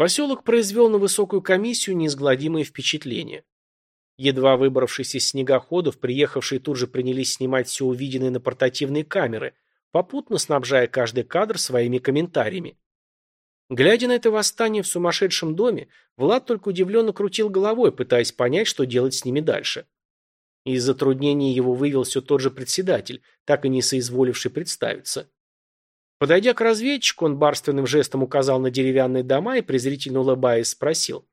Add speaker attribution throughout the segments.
Speaker 1: Поселок произвел на высокую комиссию неизгладимое впечатление. Едва выбравшись из снегоходов, приехавшие тут же принялись снимать все увиденное на портативные камеры, попутно снабжая каждый кадр своими комментариями. Глядя на это восстание в сумасшедшем доме, Влад только удивленно крутил головой, пытаясь понять, что делать с ними дальше. Из затруднений его вывел все тот же председатель, так и не соизволивший представиться. Подойдя к разведчику, он барственным жестом указал на деревянные дома и, презрительно улыбаясь, спросил.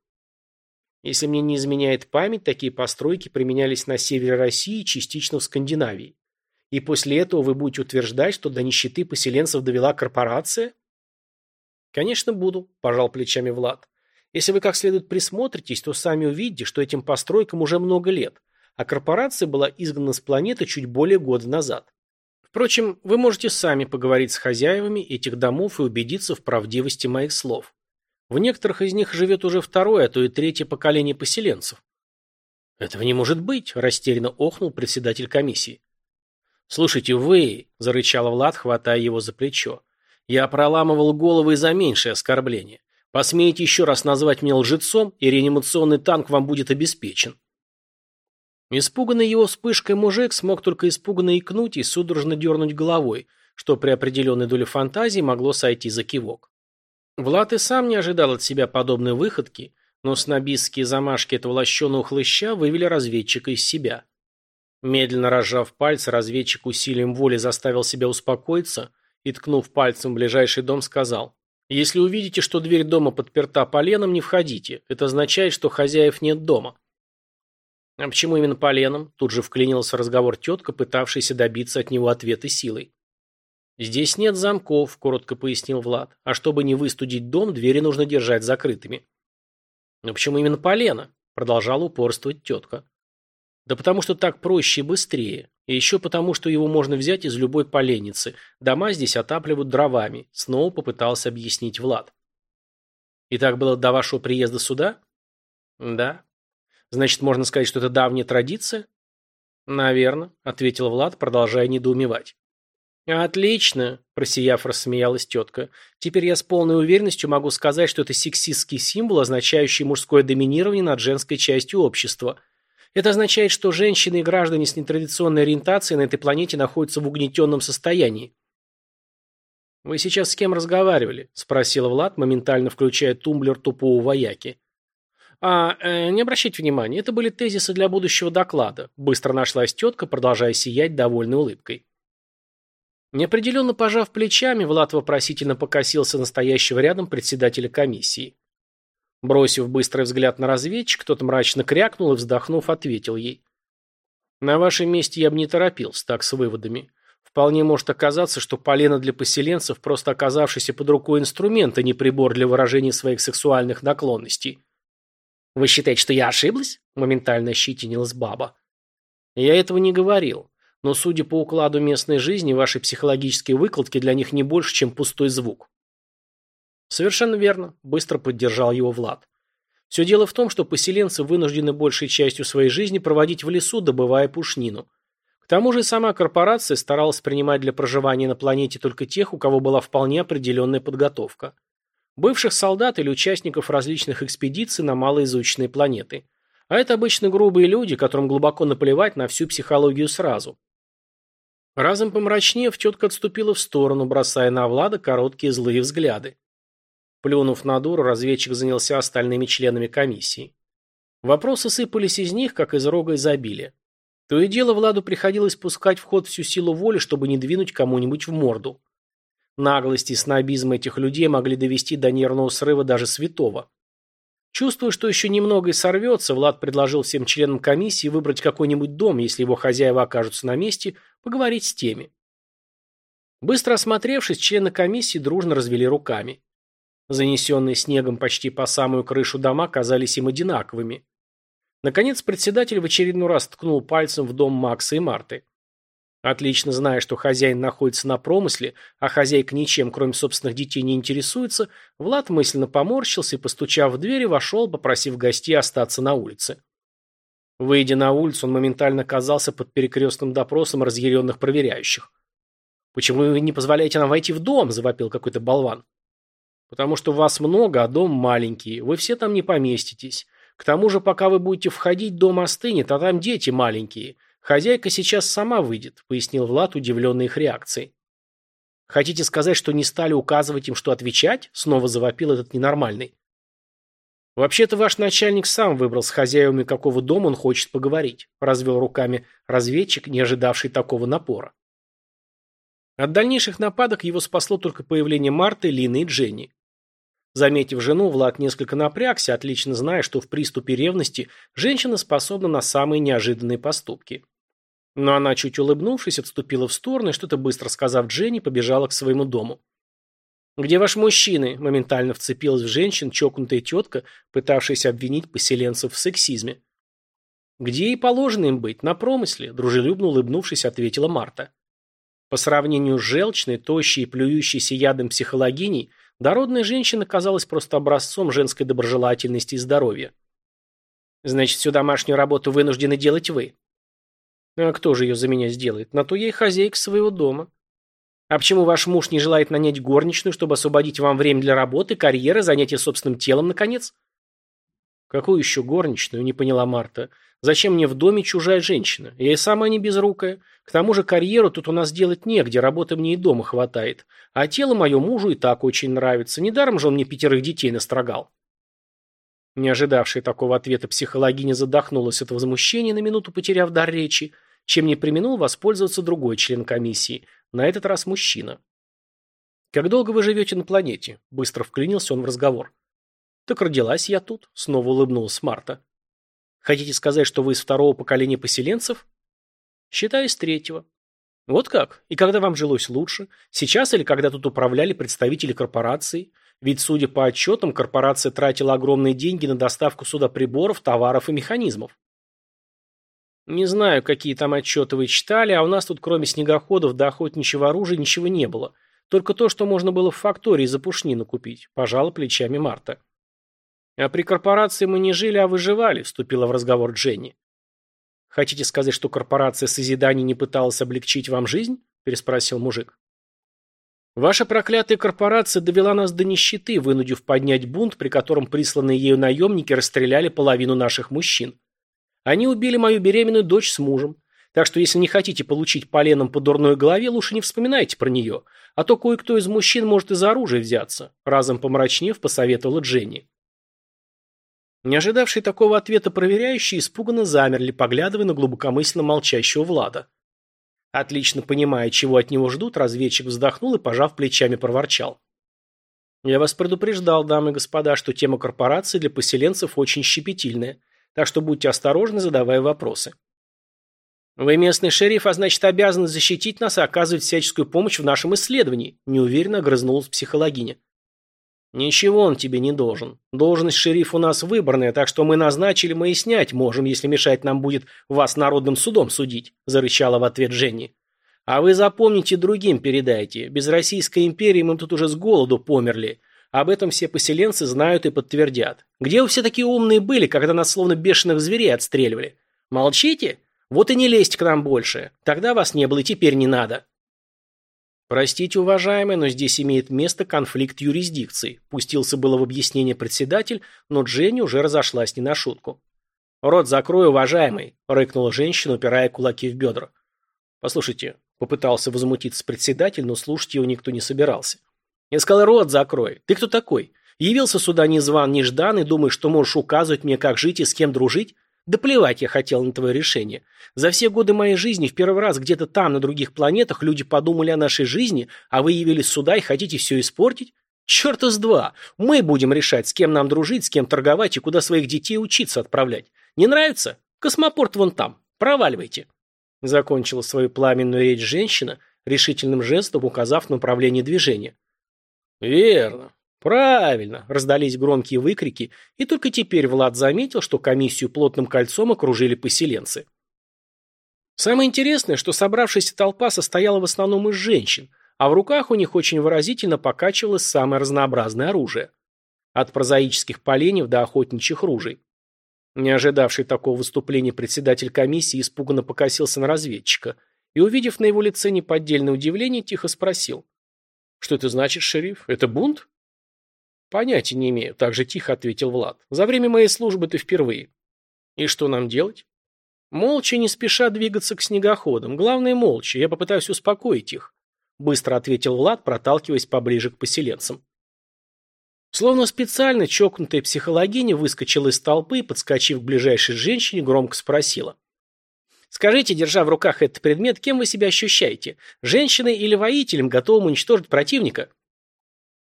Speaker 1: Если мне не изменяет память, такие постройки применялись на севере России частично в Скандинавии. И после этого вы будете утверждать, что до нищеты поселенцев довела корпорация? Конечно, буду, пожал плечами Влад. Если вы как следует присмотритесь, то сами увидите, что этим постройкам уже много лет, а корпорация была изгнана с планеты чуть более года назад. Впрочем, вы можете сами поговорить с хозяевами этих домов и убедиться в правдивости моих слов. В некоторых из них живет уже второе, а то и третье поколение поселенцев. Этого не может быть, растерянно охнул председатель комиссии. Слушайте, вы, зарычал Влад, хватая его за плечо. Я проламывал головы за меньшее оскорбление. Посмеете еще раз назвать меня лжецом, и реанимационный танк вам будет обеспечен. Испуганный его вспышкой мужик смог только испуганно икнуть и судорожно дернуть головой, что при определенной доле фантазии могло сойти за кивок. Влад и сам не ожидал от себя подобной выходки, но снобистские замашки этого лощеного хлыща вывели разведчика из себя. Медленно разжав пальцы, разведчик усилием воли заставил себя успокоиться и, ткнув пальцем в ближайший дом, сказал «Если увидите, что дверь дома подперта поленом, не входите. Это означает, что хозяев нет дома». А почему именно поленом? Тут же вклинился разговор тетка, пытавшаяся добиться от него ответа силой. «Здесь нет замков», — коротко пояснил Влад. «А чтобы не выстудить дом, двери нужно держать закрытыми». «Но почему именно полено?» — продолжала упорствовать тетка. «Да потому что так проще и быстрее. И еще потому, что его можно взять из любой поленницы. Дома здесь отапливают дровами», — снова попытался объяснить Влад. «И так было до вашего приезда сюда?» «Да», Значит, можно сказать, что это давняя традиция? Наверно, ответил Влад, продолжая недоумевать. «Отлично!» – просияв, рассмеялась тетка. «Теперь я с полной уверенностью могу сказать, что это сексистский символ, означающий мужское доминирование над женской частью общества. Это означает, что женщины и граждане с нетрадиционной ориентацией на этой планете находятся в угнетенном состоянии». «Вы сейчас с кем разговаривали?» – спросила Влад, моментально включая тумблер тупого вояки. А, э, не обращайте внимания, это были тезисы для будущего доклада. Быстро нашлась тетка, продолжая сиять довольной улыбкой. Неопределенно пожав плечами, Влад вопросительно покосился настоящего рядом председателя комиссии. Бросив быстрый взгляд на разведчик, кто-то мрачно крякнул и, вздохнув, ответил ей. «На вашем месте я бы не торопился так с выводами. Вполне может оказаться, что полено для поселенцев просто оказавшийся под рукой инструмент, а не прибор для выражения своих сексуальных наклонностей. «Вы считаете, что я ошиблась?» – моментально ощетинилась баба. «Я этого не говорил. Но, судя по укладу местной жизни, ваши психологические выкладки для них не больше, чем пустой звук». «Совершенно верно», – быстро поддержал его Влад. «Все дело в том, что поселенцы вынуждены большей частью своей жизни проводить в лесу, добывая пушнину. К тому же сама корпорация старалась принимать для проживания на планете только тех, у кого была вполне определенная подготовка бывших солдат или участников различных экспедиций на малоизученные планеты. А это обычно грубые люди, которым глубоко наплевать на всю психологию сразу. Разом помрачнев, тетка отступила в сторону, бросая на Влада короткие злые взгляды. Плюнув на дуру, разведчик занялся остальными членами комиссии. Вопросы сыпались из них, как из рога изобилия. То и дело Владу приходилось пускать в ход всю силу воли, чтобы не двинуть кому-нибудь в морду. Наглость и снобизм этих людей могли довести до нервного срыва даже святого. Чувствуя, что еще немного и сорвется, Влад предложил всем членам комиссии выбрать какой-нибудь дом, если его хозяева окажутся на месте, поговорить с теми. Быстро осмотревшись, члены комиссии дружно развели руками. Занесенные снегом почти по самую крышу дома казались им одинаковыми. Наконец председатель в очередной раз ткнул пальцем в дом Макса и Марты. Отлично зная, что хозяин находится на промысле, а хозяйка ничем, кроме собственных детей, не интересуется, Влад мысленно поморщился и, постучав в дверь, вошел, попросив гостей остаться на улице. Выйдя на улицу, он моментально оказался под перекрестным допросом разъяренных проверяющих. «Почему вы не позволяете нам войти в дом?» – завопил какой-то болван. Потому что вас много, а дом маленький. Вы все там не поместитесь. К тому же, пока вы будете входить, дом остынет, а там дети маленькие. Хозяйка сейчас сама выйдет», — пояснил Влад, удивленный их реакцией. «Хотите сказать, что не стали указывать им, что отвечать?» — снова завопил этот ненормальный. «Вообще-то ваш начальник сам выбрал с хозяевами, какого дома он хочет поговорить», — развел руками разведчик, не ожидавший такого напора. От дальнейших нападок его спасло только появление Марты, Лины и Дженни. Заметив жену, Влад несколько напрягся, отлично зная, что в приступе ревности женщина способна на самые неожиданные поступки. Но она, чуть улыбнувшись, отступила в сторону и, что-то быстро сказав Дженни, побежала к своему дому. «Где ваши мужчины?» – моментально вцепилась в женщин чокнутая тетка, пытавшаяся обвинить поселенцев в сексизме. «Где и положено им быть, на промысле», – дружелюбно улыбнувшись, ответила Марта. По сравнению с желчной, тощей и плюющейся ядом психологиней, дородная женщина казалась просто образцом женской доброжелательности и здоровья. «Значит, всю домашнюю работу вынуждены делать вы». «А кто же ее за меня сделает? На то и хозяйка своего дома». «А почему ваш муж не желает нанять горничную, чтобы освободить вам время для работы, карьеры, занятия собственным телом, наконец?» «Какую еще горничную?» – не поняла Марта. «Зачем мне в доме чужая женщина? Я и сама не безрукая. К тому же карьеру тут у нас делать негде, работы мне и дома хватает. А тело мое мужу и так очень нравится. Недаром же он мне пятерых детей настрогал». Не ожидавшая такого ответа психологиня задохнулась от возмущения, на минуту потеряв дар речи, чем не применул воспользоваться другой член комиссии, на этот раз мужчина. «Как долго вы живете на планете?» – быстро вклинился он в разговор. «Так родилась я тут», — снова улыбнулась Марта. «Хотите сказать, что вы из второго поколения поселенцев?» «Считаю, из третьего». «Вот как? И когда вам жилось лучше? Сейчас или когда тут управляли представители корпорации? Ведь, судя по отчетам, корпорация тратила огромные деньги на доставку сюда приборов, товаров и механизмов». «Не знаю, какие там отчеты вы читали, а у нас тут кроме снегоходов до охотничьего оружия ничего не было. Только то, что можно было в фактории за пушнину купить», – пожала плечами Марта. «А при корпорации мы не жили, а выживали», – вступила в разговор Дженни. «Хотите сказать, что корпорация созиданий не пыталась облегчить вам жизнь?» – переспросил мужик. «Ваша проклятая корпорация довела нас до нищеты, вынудив поднять бунт, при котором присланные ею наемники расстреляли половину наших мужчин. Они убили мою беременную дочь с мужем. Так что если не хотите получить поленом по дурной голове, лучше не вспоминайте про нее, а то кое-кто из мужчин может из оружия взяться», – разом помрачнев посоветовала Дженни. Не ожидавшие такого ответа проверяющие испуганно замерли, поглядывая на глубокомысленно молчащего Влада. Отлично понимая, чего от него ждут, разведчик вздохнул и, пожав плечами, проворчал. «Я вас предупреждал, дамы и господа, что тема корпорации для поселенцев очень щепетильная, так что будьте осторожны, задавая вопросы». «Вы местный шериф, а значит, обязаны защитить нас и оказывать всяческую помощь в нашем исследовании», неуверенно огрызнулась психологиня. «Ничего он тебе не должен. Должность шерифа у нас выборная, так что мы назначили, мы и снять можем, если мешать нам будет вас народным судом судить», зарычала в ответ Женни. «А вы запомните другим передайте. Без Российской империи мы тут уже с голоду померли. Об этом все поселенцы знают и подтвердят. Где вы все такие умные были, когда нас словно бешеных зверей отстреливали? Молчите? Вот и не лезьте к нам больше. Тогда вас не было теперь не надо». «Простите, уважаемый, но здесь имеет место конфликт юрисдикции», пустился было в объяснение председатель, но Дженни уже разошлась не на шутку. «Рот закрой, уважаемый», – рыкнула женщина, упирая кулаки в бедра. «Послушайте», – попытался возмутиться председатель, но слушать его никто не собирался. «Я сказал, рот закрой. Ты кто такой? Явился сюда ни зван, ни ждан и думаешь, что можешь указывать мне, как жить и с кем дружить? Да плевать я хотел на твое решение. За все годы моей жизни в первый раз где-то там, на других планетах, люди подумали о нашей жизни, а вы явились сюда и хотите все испортить? Черта с два. Мы будем решать, с кем нам дружить, с кем торговать и куда своих детей учиться отправлять. Не нравится? Космопорт вон там. Проваливайте. Закончила свою пламенную речь женщина, решительным жестом указав направление движения. Верно. «Правильно!» – раздались громкие выкрики, и только теперь Влад заметил, что комиссию плотным кольцом окружили поселенцы. Самое интересное, что собравшаяся толпа состояла в основном из женщин, а в руках у них очень выразительно покачивалось самое разнообразное оружие. От прозаических поленьев до охотничьих ружей. Не ожидавший такого выступления председатель комиссии испуганно покосился на разведчика и, увидев на его лице неподдельное удивление, тихо спросил. «Что это значит, шериф? Это бунт?» Понятия не имею, так же тихо ответил Влад. За время моей службы ты впервые. И что нам делать? Молча, не спеша двигаться к снегоходам. Главное, молча. Я попытаюсь успокоить их. Быстро ответил Влад, проталкиваясь поближе к поселенцам. Словно специально чокнутая психологиня выскочила из толпы и, подскочив к ближайшей женщине, громко спросила. «Скажите, держа в руках этот предмет, кем вы себя ощущаете? Женщиной или воителем, готовым уничтожить противника?»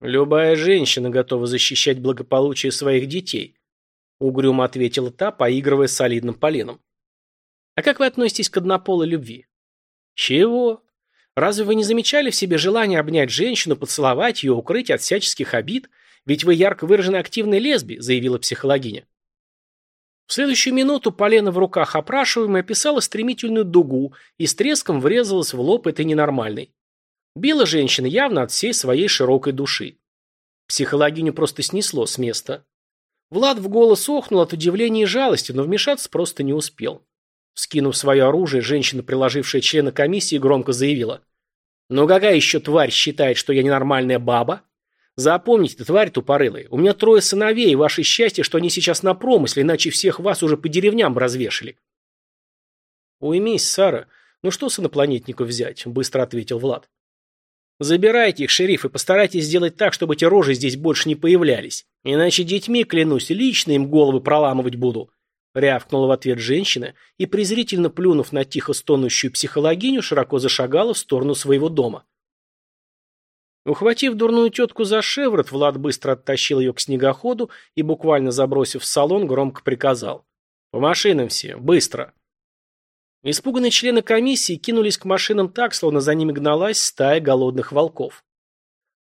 Speaker 1: «Любая женщина готова защищать благополучие своих детей», угрюмо ответила та, поигрывая солидным поленом. «А как вы относитесь к однополой любви?» «Чего? Разве вы не замечали в себе желание обнять женщину, поцеловать ее, укрыть от всяческих обид? Ведь вы ярко выражены активной лесби», заявила психологиня. В следующую минуту полено в руках опрашиваемой описала стремительную дугу и с треском врезалась в лоб этой ненормальной. Била женщина явно от всей своей широкой души. Психологиню просто снесло с места. Влад в голос охнул от удивления и жалости, но вмешаться просто не успел. Скинув свое оружие, женщина, приложившая члена комиссии, громко заявила. «Ну какая еще тварь считает, что я ненормальная баба? Запомните, тварь тупорылая, у меня трое сыновей, и ваше счастье, что они сейчас на промысле, иначе всех вас уже по деревням развешали». «Уймись, Сара, ну что с инопланетников взять?» – быстро ответил Влад. «Забирайте их, шериф, и постарайтесь сделать так, чтобы эти рожи здесь больше не появлялись. Иначе детьми, клянусь, лично им головы проламывать буду», Рявкнула в ответ женщина и, презрительно плюнув на тихо стонущую психологиню, широко зашагала в сторону своего дома. Ухватив дурную тетку за шеворот, Влад быстро оттащил ее к снегоходу и, буквально забросив в салон, громко приказал. «По машинам все, быстро!» Испуганные члены комиссии кинулись к машинам так, словно за ними гналась стая голодных волков.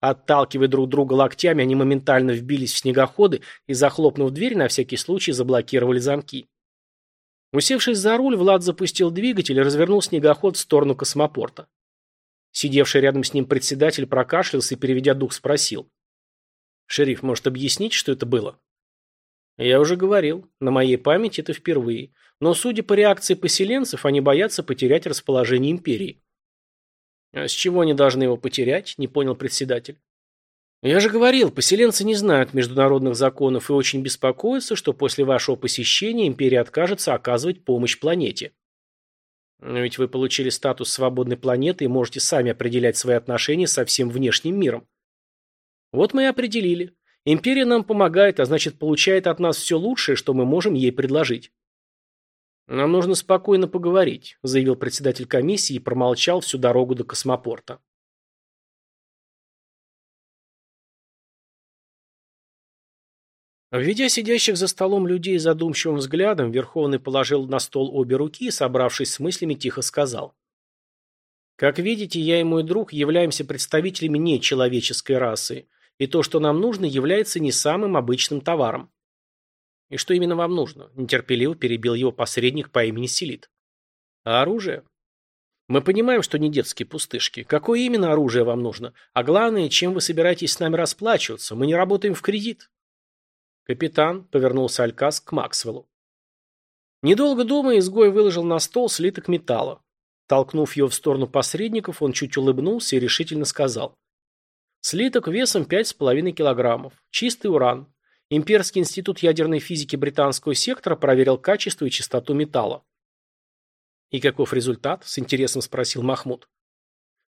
Speaker 1: Отталкивая друг друга локтями, они моментально вбились в снегоходы и, захлопнув дверь, на всякий случай заблокировали замки. Усевшись за руль, Влад запустил двигатель и развернул снегоход в сторону космопорта. Сидевший рядом с ним председатель прокашлялся и, переведя дух, спросил. «Шериф, может объяснить, что это было?» «Я уже говорил. На моей памяти это впервые. Но, судя по реакции поселенцев, они боятся потерять расположение империи». «А с чего они должны его потерять?» – не понял председатель. «Я же говорил, поселенцы не знают международных законов и очень беспокоятся, что после вашего посещения империя откажется оказывать помощь планете». Но ведь вы получили статус свободной планеты и можете сами определять свои отношения со всем внешним миром. Вот мы и определили. Империя нам помогает, а значит получает от нас все лучшее, что мы можем ей предложить. Нам нужно спокойно поговорить, заявил председатель комиссии и промолчал всю дорогу до космопорта. Введя сидящих за столом людей задумчивым взглядом, Верховный положил на стол обе руки и, собравшись с мыслями, тихо сказал. «Как видите, я и мой друг являемся представителями нечеловеческой расы, и то, что нам нужно, является не самым обычным товаром». «И что именно вам нужно?» – нетерпеливо перебил его посредник по имени Селит. «А оружие?» «Мы понимаем, что не детские пустышки. Какое именно оружие вам нужно? А главное, чем вы собираетесь с нами расплачиваться? Мы не работаем в кредит». «Капитан», — повернулся Алькас к Максвеллу. Недолго думая, изгой выложил на стол слиток металла. Толкнув его в сторону посредников, он чуть улыбнулся и решительно сказал. Слиток весом 5,5 килограммов. Чистый уран. Имперский институт ядерной физики британского сектора проверил качество и чистоту металла. «И каков результат?» – с интересом спросил Махмуд.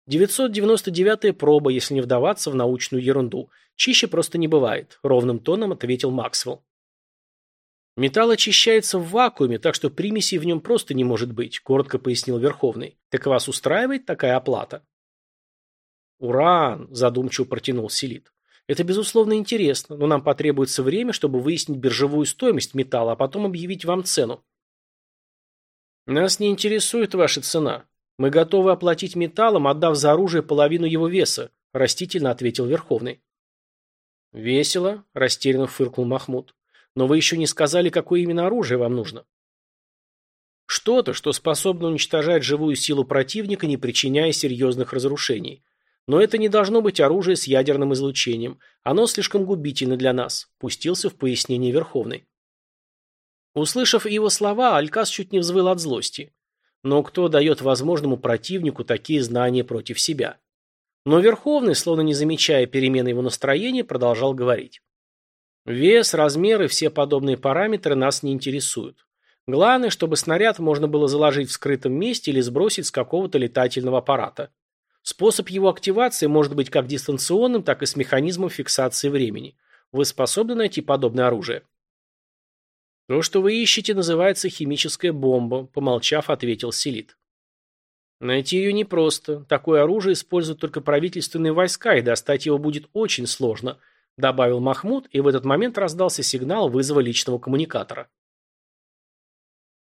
Speaker 1: 999-я проба, если не вдаваться в научную ерунду. Чище просто не бывает, ровным тоном ответил Максвелл. Металл очищается в вакууме, так что примесей в нем просто не может быть, коротко пояснил Верховный. Так вас устраивает такая оплата? Уран, задумчиво протянул Селит. Это, безусловно, интересно, но нам потребуется время, чтобы выяснить биржевую стоимость металла, а потом объявить вам цену. Нас не интересует ваша цена. Мы готовы оплатить металлом, отдав за оружие половину его веса, растительно ответил Верховный. «Весело», – растерянно фыркнул Махмуд. «Но вы еще не сказали, какое именно оружие вам нужно». «Что-то, что способно уничтожать живую силу противника, не причиняя серьезных разрушений. Но это не должно быть оружие с ядерным излучением. Оно слишком губительно для нас», – пустился в пояснение Верховный. Услышав его слова, Алькас чуть не взвыл от злости. Но кто дает возможному противнику такие знания против себя? Но Верховный, словно не замечая перемены его настроения, продолжал говорить. Вес, размер и все подобные параметры нас не интересуют. Главное, чтобы снаряд можно было заложить в скрытом месте или сбросить с какого-то летательного аппарата. Способ его активации может быть как дистанционным, так и с механизмом фиксации времени. Вы способны найти подобное оружие? То, что вы ищете, называется химическая бомба, помолчав, ответил Селит. Найти ее непросто. Такое оружие используют только правительственные войска, и достать его будет очень сложно, добавил Махмуд, и в этот момент раздался сигнал вызова личного коммуникатора.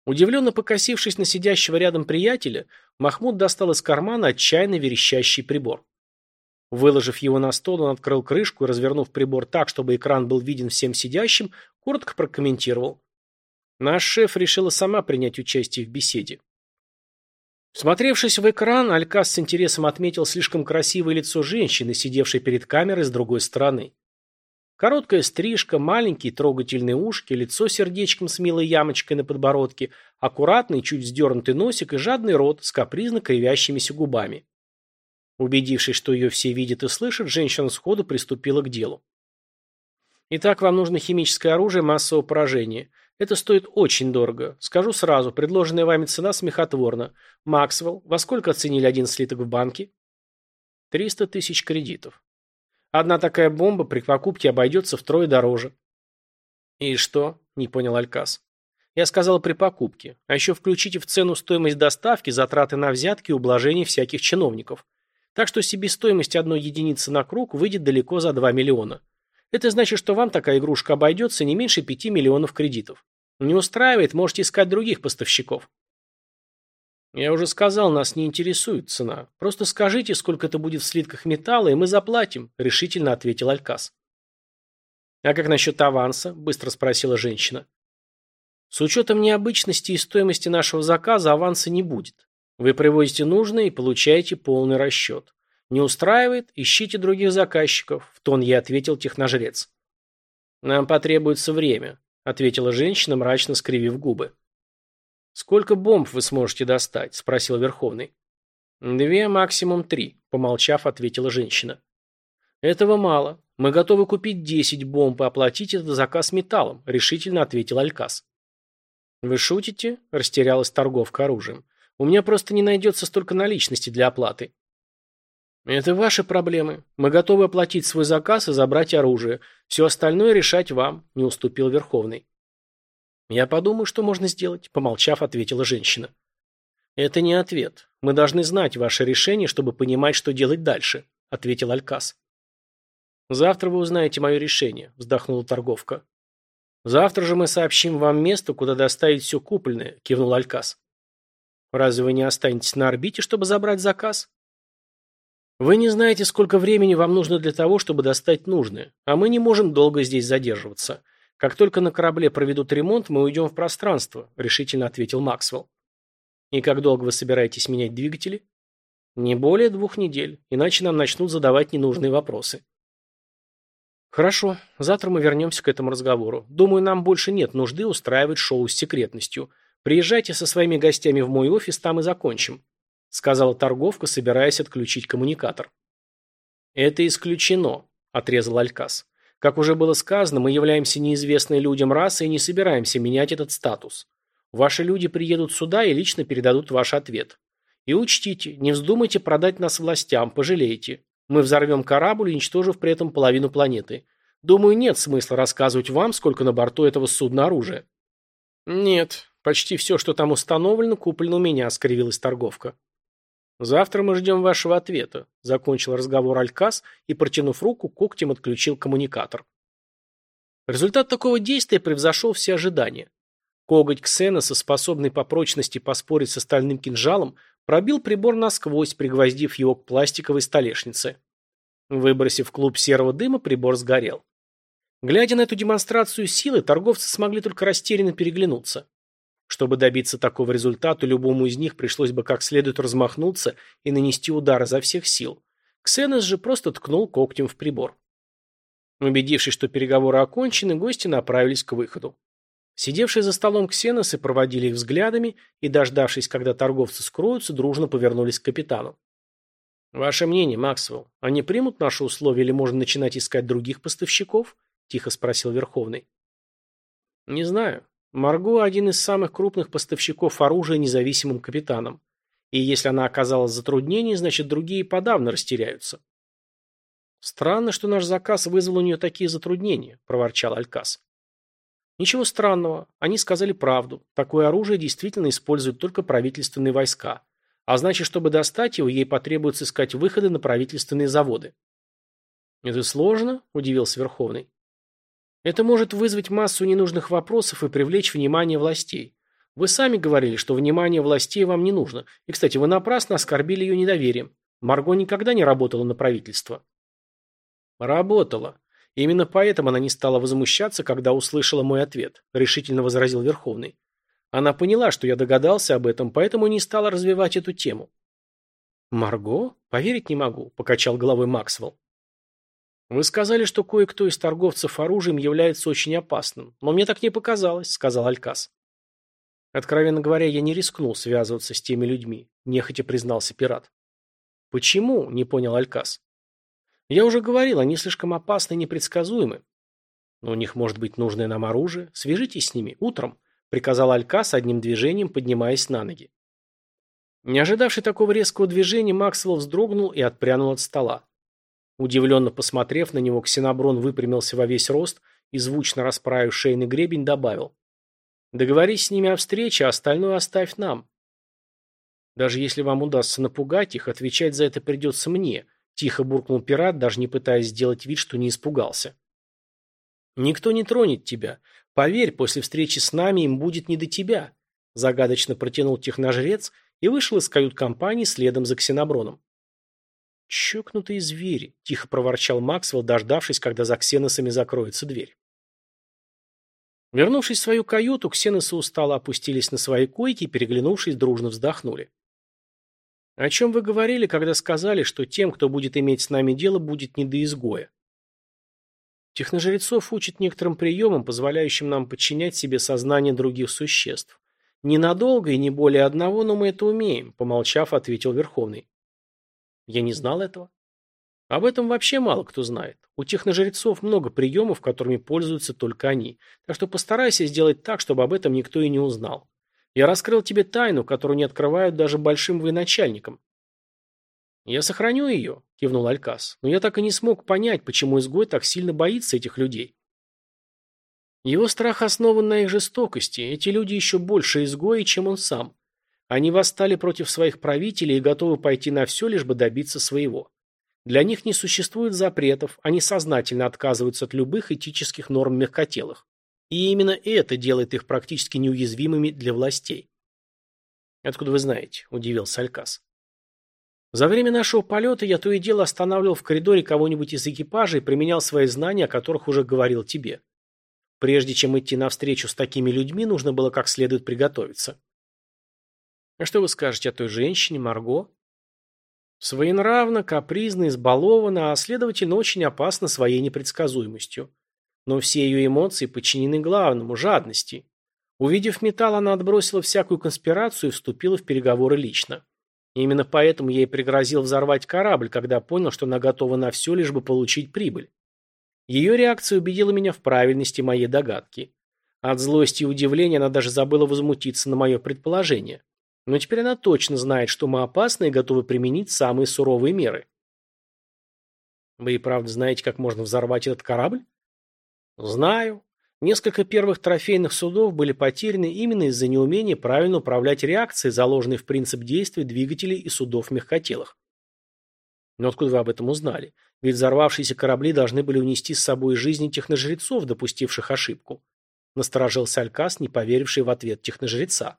Speaker 1: Удивленно покосившись на сидящего рядом приятеля, Махмуд достал из кармана отчаянно верещащий прибор. Выложив его на стол, он открыл крышку и, развернув прибор так, чтобы экран был виден всем сидящим, коротко прокомментировал. Наш шеф решила сама принять участие в беседе. Смотревшись в экран, Алькас с интересом отметил слишком красивое лицо женщины, сидевшей перед камерой с другой стороны. Короткая стрижка, маленькие трогательные ушки, лицо сердечком с милой ямочкой на подбородке, аккуратный, чуть вздернутый носик и жадный рот с капризно кривящимися губами. Убедившись, что ее все видят и слышат, женщина сходу приступила к делу. Итак, вам нужно химическое оружие массового поражения. Это стоит очень дорого. Скажу сразу, предложенная вами цена смехотворна. Максвелл, во сколько оценили один слиток в банке? Триста тысяч кредитов. Одна такая бомба при покупке обойдется втрое дороже. И что? Не понял Алькас. Я сказал при покупке. А еще включите в цену стоимость доставки, затраты на взятки и ублажения всяких чиновников. Так что себестоимость одной единицы на круг выйдет далеко за 2 миллиона. Это значит, что вам такая игрушка обойдется не меньше 5 миллионов кредитов. Не устраивает, можете искать других поставщиков. «Я уже сказал, нас не интересует цена. Просто скажите, сколько это будет в слитках металла, и мы заплатим», – решительно ответил Алькас. «А как насчет аванса?» – быстро спросила женщина. «С учетом необычности и стоимости нашего заказа аванса не будет. Вы привозите нужное и получаете полный расчет. Не устраивает? Ищите других заказчиков», – в тон ей ответил техножрец. «Нам потребуется время», – ответила женщина, мрачно скривив губы. «Сколько бомб вы сможете достать?» – спросил Верховный. «Две, максимум три», – помолчав, ответила женщина. «Этого мало. Мы готовы купить десять бомб и оплатить этот заказ металлом», – решительно ответил Алькас. «Вы шутите?» – растерялась торговка оружием. «У меня просто не найдется столько наличности для оплаты». «Это ваши проблемы. Мы готовы оплатить свой заказ и забрать оружие. Все остальное решать вам», – не уступил Верховный. «Я подумаю, что можно сделать», – помолчав, ответила женщина. «Это не ответ. Мы должны знать ваше решение, чтобы понимать, что делать дальше», – ответил Алькас. «Завтра вы узнаете мое решение», – вздохнула торговка. «Завтра же мы сообщим вам место, куда доставить все купленное», – кивнул Алькас. «Разве вы не останетесь на орбите, чтобы забрать заказ?» «Вы не знаете, сколько времени вам нужно для того, чтобы достать нужное, а мы не можем долго здесь задерживаться. Как только на корабле проведут ремонт, мы уйдем в пространство, решительно ответил Максвелл. И как долго вы собираетесь менять двигатели? Не более двух недель, иначе нам начнут задавать ненужные вопросы. Хорошо, завтра мы вернемся к этому разговору. Думаю, нам больше нет нужды устраивать шоу с секретностью. Приезжайте со своими гостями в мой офис, там и закончим, сказала торговка, собираясь отключить коммуникатор. Это исключено, отрезал Алькас. Как уже было сказано, мы являемся неизвестной людям расой и не собираемся менять этот статус. Ваши люди приедут сюда и лично передадут ваш ответ. И учтите, не вздумайте продать нас властям, пожалеете. Мы взорвем корабль, уничтожив при этом половину планеты. Думаю, нет смысла рассказывать вам, сколько на борту этого судна оружия. Нет, почти все, что там установлено, куплено у меня, скривилась торговка. «Завтра мы ждем вашего ответа», – закончил разговор Алькас и, протянув руку, когтем отключил коммуникатор. Результат такого действия превзошел все ожидания. Коготь Ксеноса, способный по прочности поспорить с остальным кинжалом, пробил прибор насквозь, пригвоздив его к пластиковой столешнице. Выбросив клуб серого дыма, прибор сгорел. Глядя на эту демонстрацию силы, торговцы смогли только растерянно переглянуться. Чтобы добиться такого результата, любому из них пришлось бы как следует размахнуться и нанести удар изо всех сил. Ксенос же просто ткнул когтем в прибор. Убедившись, что переговоры окончены, гости направились к выходу. Сидевшие за столом ксеносы проводили их взглядами и, дождавшись, когда торговцы скроются, дружно повернулись к капитану. «Ваше мнение, Максвелл, они примут наши условия или можно начинать искать других поставщиков?» – тихо спросил Верховный. «Не знаю. Марго – один из самых крупных поставщиков оружия независимым капитанам. И если она оказалась в затруднении, значит, другие подавно растеряются». «Странно, что наш заказ вызвал у нее такие затруднения», – проворчал Алькас. «Ничего странного. Они сказали правду. Такое оружие действительно используют только правительственные войска. А значит, чтобы достать его, ей потребуется искать выходы на правительственные заводы». «Это сложно?» – удивился Верховный. «Это может вызвать массу ненужных вопросов и привлечь внимание властей. Вы сами говорили, что внимание властей вам не нужно. И, кстати, вы напрасно оскорбили ее недоверием. Марго никогда не работала на правительство». «Работала. Именно поэтому она не стала возмущаться, когда услышала мой ответ», – решительно возразил Верховный. Она поняла, что я догадался об этом, поэтому не стала развивать эту тему. «Марго? Поверить не могу», – покачал головой Максвелл. «Вы сказали, что кое-кто из торговцев оружием является очень опасным, но мне так не показалось», – сказал Алькас. «Откровенно говоря, я не рискнул связываться с теми людьми», – нехотя признался пират. «Почему?» – не понял Алькас. Я уже говорил, они слишком опасны и непредсказуемы. Но у них может быть нужное нам оружие. Свяжитесь с ними утром, приказал Алькас одним движением, поднимаясь на ноги. Не ожидавший такого резкого движения, Максвелл вздрогнул и отпрянул от стола. Удивленно посмотрев на него, Ксеноброн выпрямился во весь рост и, звучно расправив шейный гребень, добавил. «Договорись с ними о встрече, а остальное оставь нам. Даже если вам удастся напугать их, отвечать за это придется мне, Тихо буркнул пират, даже не пытаясь сделать вид, что не испугался. «Никто не тронет тебя. Поверь, после встречи с нами им будет не до тебя», загадочно протянул техножрец и вышел из кают-компании следом за ксеноброном. «Чокнутые звери», – тихо проворчал Максвелл, дождавшись, когда за ксеносами закроется дверь. Вернувшись в свою каюту, ксеносы устало опустились на свои койки и, переглянувшись, дружно вздохнули. О чем вы говорили, когда сказали, что тем, кто будет иметь с нами дело, будет не до изгоя? Техножрецов учат некоторым приемам, позволяющим нам подчинять себе сознание других существ. Ненадолго и не более одного, но мы это умеем, помолчав, ответил Верховный. Я не знал этого. Об этом вообще мало кто знает. У техножрецов много приемов, которыми пользуются только они. Так что постарайся сделать так, чтобы об этом никто и не узнал. Я раскрыл тебе тайну, которую не открывают даже большим военачальникам. Я сохраню ее, кивнул Алькас, но я так и не смог понять, почему изгой так сильно боится этих людей. Его страх основан на их жестокости. Эти люди еще больше изгои, чем он сам. Они восстали против своих правителей и готовы пойти на все, лишь бы добиться своего. Для них не существует запретов, они сознательно отказываются от любых этических норм мягкотелых. И именно это делает их практически неуязвимыми для властей. «Откуда вы знаете?» – удивился Алькас. «За время нашего полета я то и дело останавливал в коридоре кого-нибудь из экипажа и применял свои знания, о которых уже говорил тебе. Прежде чем идти навстречу с такими людьми, нужно было как следует приготовиться». «А что вы скажете о той женщине, Марго?» Своенравна, капризна, избалована, а следовательно очень опасна своей непредсказуемостью. Но все ее эмоции подчинены главному – жадности. Увидев металл, она отбросила всякую конспирацию и вступила в переговоры лично. Именно поэтому и пригрозил взорвать корабль, когда понял, что она готова на все, лишь бы получить прибыль. Ее реакция убедила меня в правильности моей догадки. От злости и удивления она даже забыла возмутиться на мое предположение. Но теперь она точно знает, что мы опасны и готовы применить самые суровые меры. Вы и правда знаете, как можно взорвать этот корабль? Знаю. Несколько первых трофейных судов были потеряны именно из-за неумения правильно управлять реакцией, заложенной в принцип действия двигателей и судов мягкотелых. Но откуда вы об этом узнали? Ведь взорвавшиеся корабли должны были унести с собой жизни техножрецов, допустивших ошибку. Насторожился Алькас, не поверивший в ответ техножреца.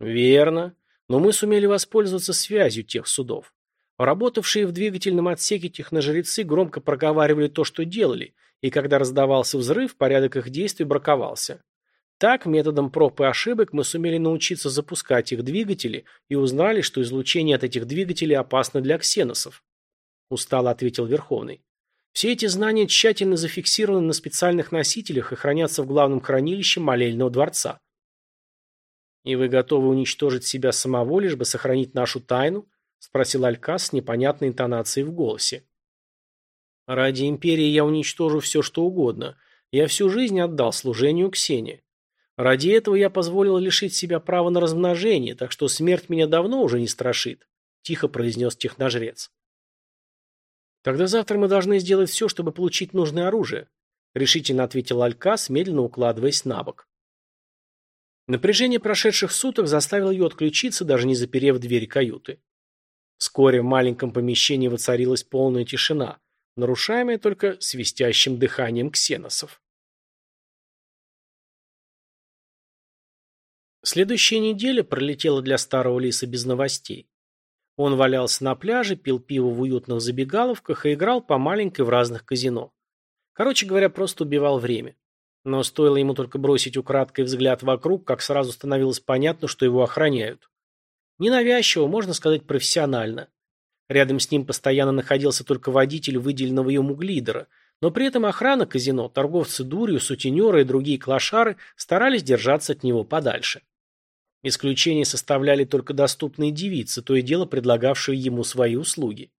Speaker 1: Верно. Но мы сумели воспользоваться связью тех судов. Работавшие в двигательном отсеке техножрецы громко проговаривали то, что делали, и когда раздавался взрыв, порядок их действий браковался. Так, методом проб и ошибок мы сумели научиться запускать их двигатели и узнали, что излучение от этих двигателей опасно для ксеносов. Устало ответил Верховный. Все эти знания тщательно зафиксированы на специальных носителях и хранятся в главном хранилище молельного дворца. «И вы готовы уничтожить себя самого, лишь бы сохранить нашу тайну?» – спросил Алькас с непонятной интонацией в голосе. Ради империи я уничтожу все, что угодно. Я всю жизнь отдал служению Ксении. Ради этого я позволил лишить себя права на размножение, так что смерть меня давно уже не страшит», – тихо произнес техножрец. «Тогда завтра мы должны сделать все, чтобы получить нужное оружие», – решительно ответил Алькас, медленно укладываясь на бок. Напряжение прошедших суток заставило ее отключиться, даже не заперев дверь каюты. Вскоре в маленьком помещении воцарилась полная тишина – нарушаемое только свистящим дыханием ксеносов. Следующая неделя пролетела для старого лиса без новостей. Он валялся на пляже, пил пиво в уютных забегаловках и играл по маленькой в разных казино. Короче говоря, просто убивал время. Но стоило ему только бросить украдкой взгляд вокруг, как сразу становилось понятно, что его охраняют. Ненавязчиво, можно сказать, профессионально. Рядом с ним постоянно находился только водитель выделенного ему глидера, но при этом охрана казино, торговцы дурью, сутенеры и другие клошары старались держаться от него подальше. Исключение составляли только доступные девицы, то и дело предлагавшие ему свои услуги.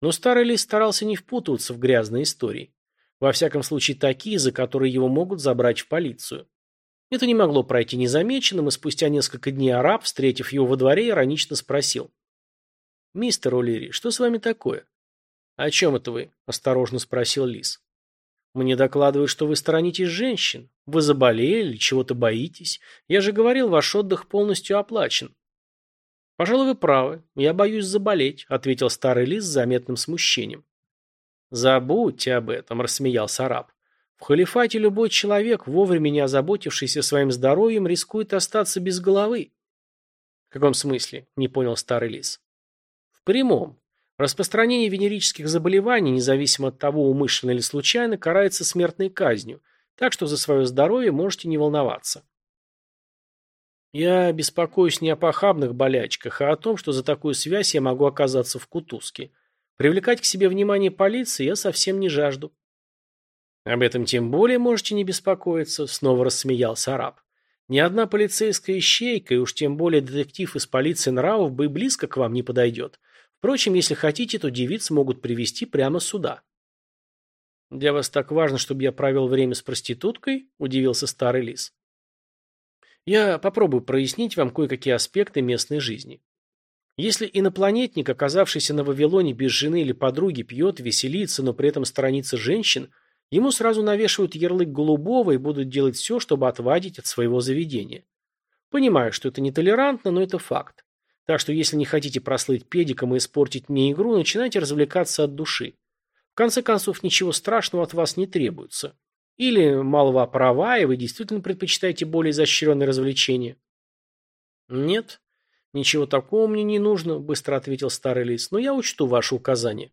Speaker 1: Но старый лис старался не впутываться в грязные истории. Во всяком случае, такие, за которые его могут забрать в полицию. Это не могло пройти незамеченным, и спустя несколько дней араб, встретив его во дворе, иронично спросил. «Мистер О'Лири, что с вами такое?» «О чем это вы?» – осторожно спросил Лис. «Мне докладывают, что вы сторонитесь женщин. Вы заболели, чего-то боитесь. Я же говорил, ваш отдых полностью оплачен». «Пожалуй, вы правы. Я боюсь заболеть», – ответил старый Лис с заметным смущением. «Забудьте об этом», – рассмеялся араб. «В халифате любой человек, вовремя не озаботившийся своим здоровьем, рискует остаться без головы». «В каком смысле?» – не понял старый лис прямом. Распространение венерических заболеваний, независимо от того, умышленно или случайно, карается смертной казнью, так что за свое здоровье можете не волноваться. Я беспокоюсь не о похабных болячках, а о том, что за такую связь я могу оказаться в кутузке. Привлекать к себе внимание полиции я совсем не жажду. Об этом тем более можете не беспокоиться, снова рассмеялся араб. Ни одна полицейская ищейка, и уж тем более детектив из полиции нравов бы и близко к вам не подойдет. Впрочем, если хотите, то девиц могут привести прямо сюда. «Для вас так важно, чтобы я провел время с проституткой?» – удивился старый лис. «Я попробую прояснить вам кое-какие аспекты местной жизни. Если инопланетник, оказавшийся на Вавилоне без жены или подруги, пьет, веселится, но при этом сторонится женщин, ему сразу навешивают ярлык голубого и будут делать все, чтобы отвадить от своего заведения. Понимаю, что это нетолерантно, но это факт. Так что если не хотите прослыть педиком и испортить мне игру, начинайте развлекаться от души. В конце концов, ничего страшного от вас не требуется. Или малого права, и вы действительно предпочитаете более изощренные развлечения? Нет, ничего такого мне не нужно, быстро ответил старый лис, но я учту ваши указания.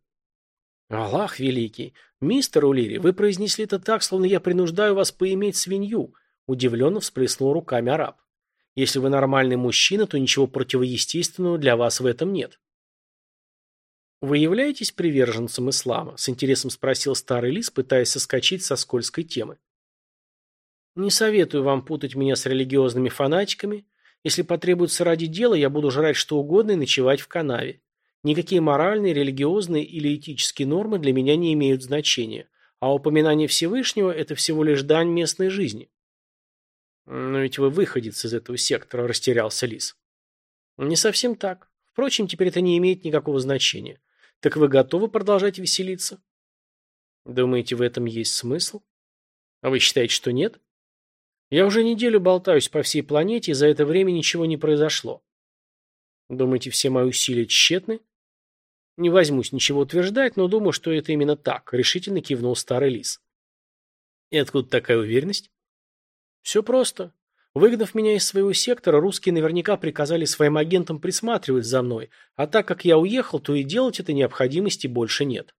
Speaker 1: Аллах великий, мистер Улири, вы произнесли это так, словно я принуждаю вас поиметь свинью, удивленно всплеснул руками араб. Если вы нормальный мужчина, то ничего противоестественного для вас в этом нет. «Вы являетесь приверженцем ислама?» – с интересом спросил старый лис, пытаясь соскочить со скользкой темы. «Не советую вам путать меня с религиозными фанатиками. Если потребуется ради дела, я буду жрать что угодно и ночевать в канаве. Никакие моральные, религиозные или этические нормы для меня не имеют значения, а упоминание Всевышнего – это всего лишь дань местной жизни. «Но ведь вы выходец из этого сектора», – растерялся Лис. «Не совсем так. Впрочем, теперь это не имеет никакого значения. Так вы готовы продолжать веселиться?» «Думаете, в этом есть смысл? А вы считаете, что нет?» «Я уже неделю болтаюсь по всей планете, и за это время ничего не произошло. Думаете, все мои усилия тщетны?» «Не возьмусь ничего утверждать, но думаю, что это именно так», – решительно кивнул старый лис. «И откуда такая уверенность?» Все просто. Выгнав меня из своего сектора, русские наверняка приказали своим агентам присматривать за мной, а так как я уехал, то и делать этой необходимости больше нет.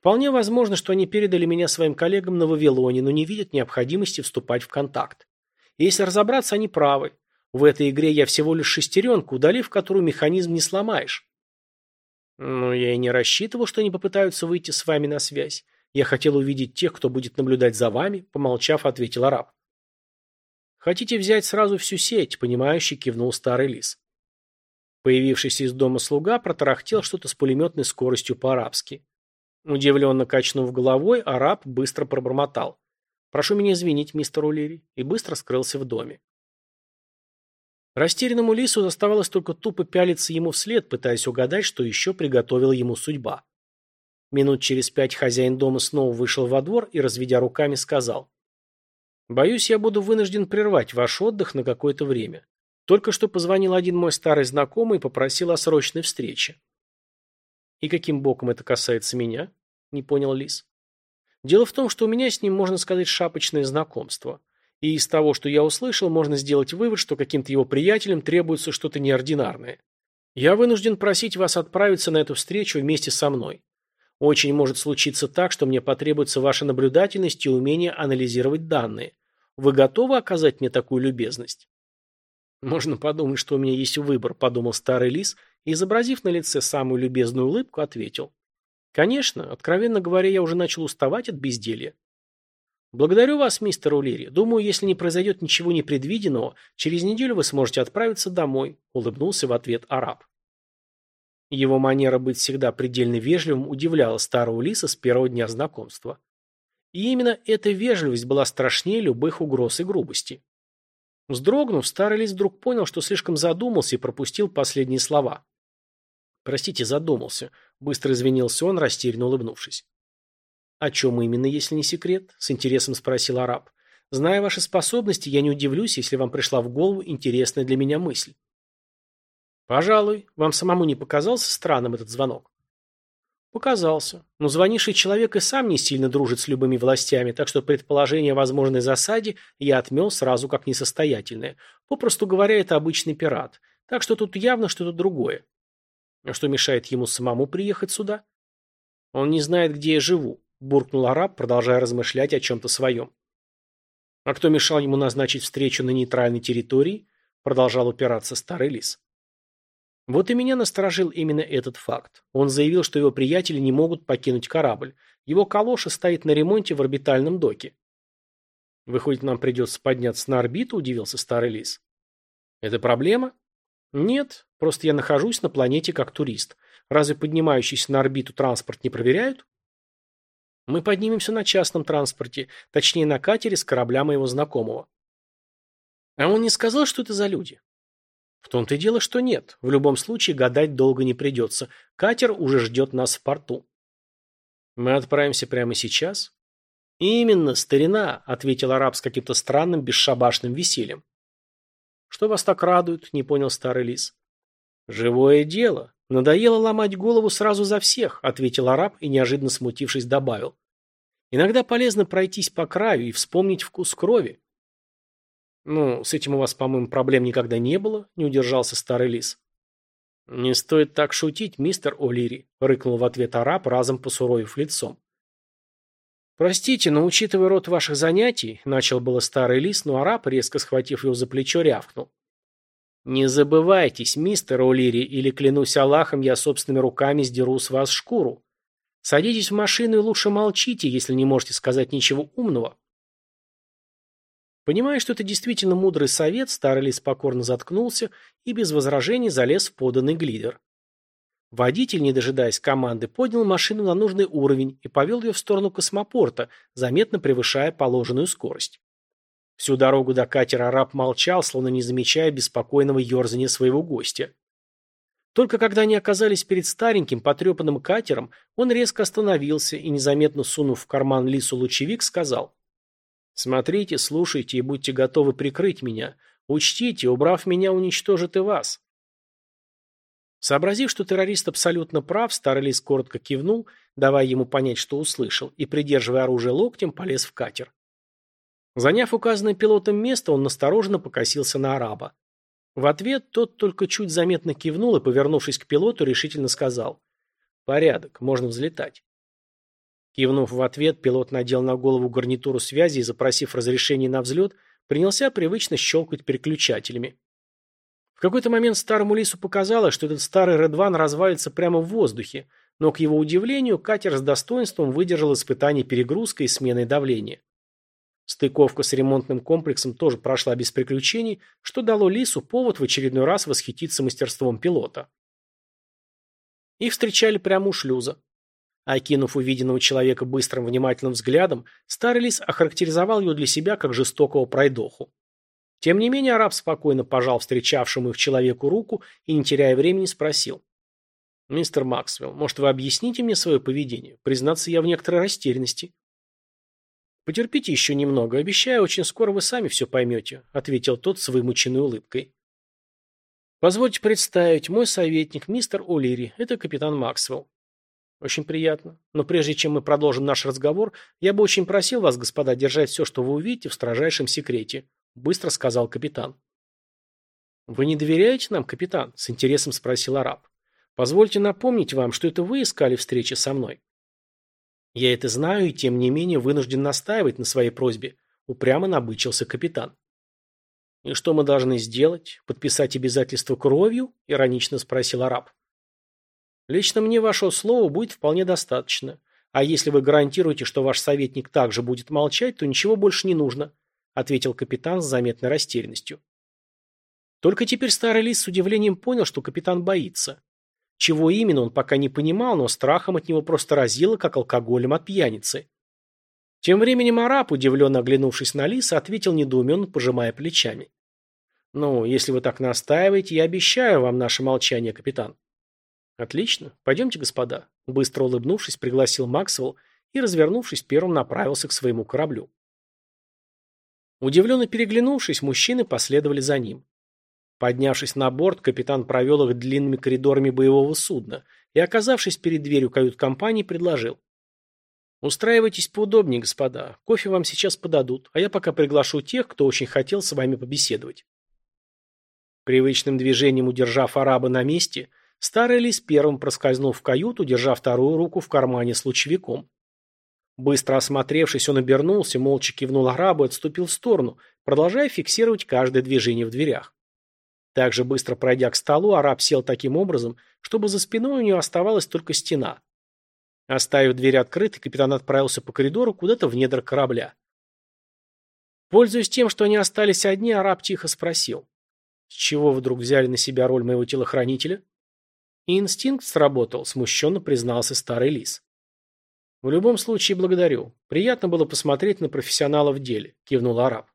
Speaker 1: Вполне возможно, что они передали меня своим коллегам на Вавилоне, но не видят необходимости вступать в контакт. Если разобраться, они правы. В этой игре я всего лишь шестеренка, удалив которую механизм не сломаешь. Но я и не рассчитывал, что они попытаются выйти с вами на связь. Я хотел увидеть тех, кто будет наблюдать за вами, помолчав, ответил араб. Хотите взять сразу всю сеть, понимающий кивнул старый лис. Появившийся из дома слуга протарахтел что-то с пулеметной скоростью по-арабски. Удивленно качнув головой, араб быстро пробормотал. «Прошу меня извинить, мистер Улири», и быстро скрылся в доме. Растерянному лису оставалось только тупо пялиться ему вслед, пытаясь угадать, что еще приготовила ему судьба. Минут через пять хозяин дома снова вышел во двор и, разведя руками, сказал. «Боюсь, я буду вынужден прервать ваш отдых на какое-то время. Только что позвонил один мой старый знакомый и попросил о срочной встрече». «И каким боком это касается меня?» – не понял Лис. «Дело в том, что у меня с ним, можно сказать, шапочное знакомство. И из того, что я услышал, можно сделать вывод, что каким-то его приятелям требуется что-то неординарное. Я вынужден просить вас отправиться на эту встречу вместе со мной. Очень может случиться так, что мне потребуется ваша наблюдательность и умение анализировать данные. Вы готовы оказать мне такую любезность? Можно подумать, что у меня есть выбор, подумал старый лис и, изобразив на лице самую любезную улыбку, ответил. Конечно, откровенно говоря, я уже начал уставать от безделья. «Благодарю вас, мистер Улири. Думаю, если не произойдет ничего непредвиденного, через неделю вы сможете отправиться домой», – улыбнулся в ответ араб. Его манера быть всегда предельно вежливым удивляла старого лиса с первого дня знакомства. И именно эта вежливость была страшнее любых угроз и грубости. Вздрогнув, старый лис вдруг понял, что слишком задумался и пропустил последние слова. «Простите, задумался», – быстро извинился он, растерянно улыбнувшись. «О чем именно, если не секрет?» – с интересом спросил араб. «Зная ваши способности, я не удивлюсь, если вам пришла в голову интересная для меня мысль». «Пожалуй, вам самому не показался странным этот звонок?» «Показался. Но звонивший человек и сам не сильно дружит с любыми властями, так что предположение о возможной засаде я отмел сразу как несостоятельное. Попросту говоря, это обычный пират. Так что тут явно что-то другое. Что мешает ему самому приехать сюда? Он не знает, где я живу, буркнул араб, продолжая размышлять о чем-то своем. А кто мешал ему назначить встречу на нейтральной территории? Продолжал упираться старый лис. Вот и меня насторожил именно этот факт. Он заявил, что его приятели не могут покинуть корабль. Его калоша стоит на ремонте в орбитальном доке. Выходит, нам придется подняться на орбиту, удивился старый лис. Это проблема? Нет, просто я нахожусь на планете как турист. Разве поднимающийся на орбиту транспорт не проверяют? Мы поднимемся на частном транспорте, точнее на катере с корабля моего знакомого. А он не сказал, что это за люди? В том-то и дело, что нет. В любом случае гадать долго не придется. Катер уже ждет нас в порту. Мы отправимся прямо сейчас? Именно, старина, ответил араб с каким-то странным бесшабашным весельем. Что вас так радует, не понял старый лис. Живое дело. «Надоело ломать голову сразу за всех», — ответил араб и, неожиданно смутившись, добавил. «Иногда полезно пройтись по краю и вспомнить вкус крови». «Ну, с этим у вас, по-моему, проблем никогда не было», — не удержался старый лис. «Не стоит так шутить, мистер О'Лири», — рыкнул в ответ араб, разом посуровив лицом. «Простите, но учитывая род ваших занятий», — начал было старый лис, но араб, резко схватив его за плечо, рявкнул. «Не забывайтесь, мистер О'Лири, или, клянусь Аллахом, я собственными руками сдеру с вас шкуру. Садитесь в машину и лучше молчите, если не можете сказать ничего умного». Понимая, что это действительно мудрый совет, старый лис покорно заткнулся и без возражений залез в поданный глидер. Водитель, не дожидаясь команды, поднял машину на нужный уровень и повел ее в сторону космопорта, заметно превышая положенную скорость. Всю дорогу до катера араб молчал, словно не замечая беспокойного ерзания своего гостя. Только когда они оказались перед стареньким, потрепанным катером, он резко остановился и, незаметно сунув в карман лису лучевик, сказал «Смотрите, слушайте и будьте готовы прикрыть меня. Учтите, убрав меня, уничтожит и вас». Сообразив, что террорист абсолютно прав, старый лис коротко кивнул, давая ему понять, что услышал, и, придерживая оружие локтем, полез в катер. Заняв указанное пилотом место, он настороженно покосился на араба. В ответ тот только чуть заметно кивнул и, повернувшись к пилоту, решительно сказал «Порядок, можно взлетать». Кивнув в ответ, пилот надел на голову гарнитуру связи и, запросив разрешение на взлет, принялся привычно щелкать переключателями. В какой-то момент старому лису показалось, что этот старый Редван развалится прямо в воздухе, но, к его удивлению, катер с достоинством выдержал испытание перегрузкой и сменой давления. Стыковка с ремонтным комплексом тоже прошла без приключений, что дало Лису повод в очередной раз восхититься мастерством пилота. Их встречали прямо у шлюза. Окинув увиденного человека быстрым внимательным взглядом, старый лис охарактеризовал его для себя как жестокого пройдоху. Тем не менее, араб спокойно пожал встречавшему их человеку руку и, не теряя времени, спросил. «Мистер Максвелл, может, вы объясните мне свое поведение? Признаться, я в некоторой растерянности». «Потерпите еще немного. Обещаю, очень скоро вы сами все поймете», — ответил тот с вымученной улыбкой. «Позвольте представить, мой советник, мистер О'Лири. Это капитан Максвелл. Очень приятно. Но прежде чем мы продолжим наш разговор, я бы очень просил вас, господа, держать все, что вы увидите, в строжайшем секрете, быстро сказал капитан. Вы не доверяете нам, капитан? С интересом спросил араб. Позвольте напомнить вам, что это вы искали встречи со мной. Я это знаю и тем не менее вынужден настаивать на своей просьбе, упрямо набычился капитан. И что мы должны сделать? Подписать обязательство кровью? иронично спросил араб. Лично мне вашего слова будет вполне достаточно. А если вы гарантируете, что ваш советник также будет молчать, то ничего больше не нужно, ответил капитан с заметной растерянностью. Только теперь старый лис с удивлением понял, что капитан боится. Чего именно он пока не понимал, но страхом от него просто разило, как алкоголем от пьяницы. Тем временем араб, удивленно оглянувшись на лиса, ответил недоуменно, пожимая плечами. «Ну, если вы так настаиваете, я обещаю вам наше молчание, капитан». «Отлично. Пойдемте, господа», – быстро улыбнувшись, пригласил Максвелл и, развернувшись, первым направился к своему кораблю. Удивленно переглянувшись, мужчины последовали за ним. Поднявшись на борт, капитан провел их длинными коридорами боевого судна и, оказавшись перед дверью кают-компании, предложил. «Устраивайтесь поудобнее, господа. Кофе вам сейчас подадут, а я пока приглашу тех, кто очень хотел с вами побеседовать». Привычным движением удержав араба на месте, Старый лис первым проскользнул в каюту, держа вторую руку в кармане с лучевиком. Быстро осмотревшись, он обернулся, молча кивнул арабу и отступил в сторону, продолжая фиксировать каждое движение в дверях. Также быстро пройдя к столу, араб сел таким образом, чтобы за спиной у него оставалась только стена. Оставив дверь открытой, капитан отправился по коридору куда-то в недр корабля. Пользуясь тем, что они остались одни, араб тихо спросил. «С чего вдруг взяли на себя роль моего телохранителя?» И инстинкт сработал, смущенно признался старый лис. В любом случае благодарю. Приятно было посмотреть на профессионала в деле, кивнул араб.